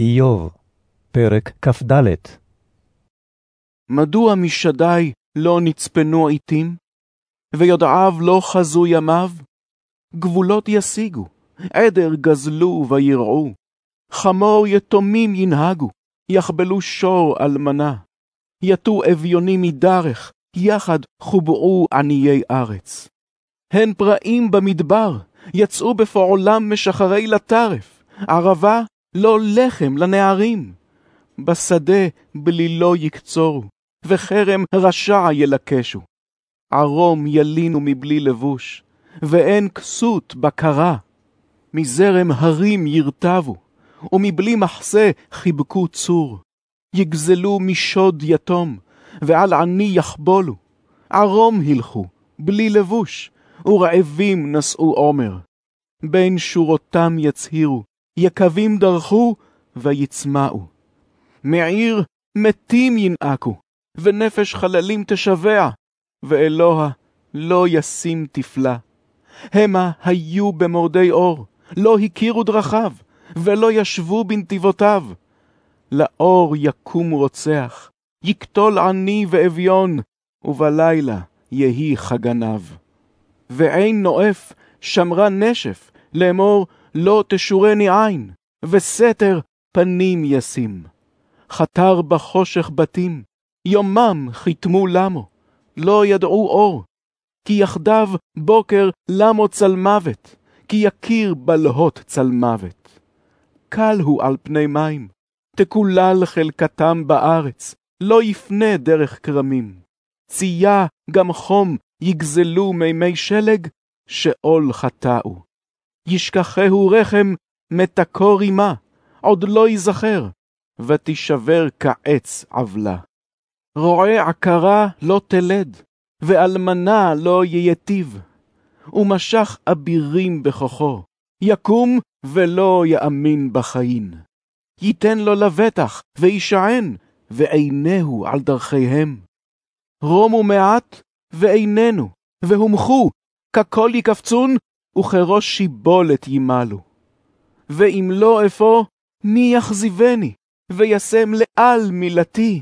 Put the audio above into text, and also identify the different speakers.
Speaker 1: איוב, פרק כ"ד
Speaker 2: מדוע משדי לא נצפנו עתים? ויודעיו לא חזו ימיו? גבולות ישיגו, עדר גזלו ויראו, חמור יתומים ינהגו, יחבלו שור אלמנה. יטו אביונים מדרך, יחד חובעו עניי ארץ. הן פראים במדבר, יצאו בפועלם משחרי לטרף, ערבה לא לחם לנערים. בשדה בלילו יקצורו, וחרם רשע ילקשו. ערום ילינו מבלי לבוש, ואין כסות בקרה. מזרם הרים ירטבו, ומבלי מחסה חיבקו צור. יגזלו משוד יתום, ועל עני יחבולו. ערום הילכו, בלי לבוש, ורעבים נשאו עומר. בין שורותם יצהירו, יקבים דרכו, ויצמאו. מעיר מתים ינעקו, ונפש חללים תשבע, ואלוה לא ישים תפלה. המה היו במורדי אור, לא הכירו דרכיו, ולא ישבו בנתיבותיו. לאור יקום רוצח, יקטול עני ואביון, ובלילה יהי חגניו. ואין נואף שמרה נשף, לאמור לא תשורני עין, וסתר פנים ישים. חתר בחושך בתים, יומם חיתמו למו, לא ידעו אור. כי יחדיו בוקר למו צל מוות, כי יכיר בלהות צל מוות. קל הוא על פני מים, תקולל חלקתם בארץ, לא יפנה דרך כרמים. צייה גם חום יגזלו מימי שלג, שאול חטאו. ישכחהו רחם, מתקו רימה, עוד לא ייזכר, ותישבר כעץ עוולה. רועה עקרה לא תלד, ואלמנה לא ייטיב, ומשך אבירים בכוחו, יקום ולא יאמין בחיים. ייתן לו לבטח, וישען, ועינהו על דרכיהם. רומו מעט, ואיננו, והומחו, ככל יקפצון, וכראש שיבולת ימלו. ואם לא אפוא, מי יחזיבני, וישם לאל מילתי?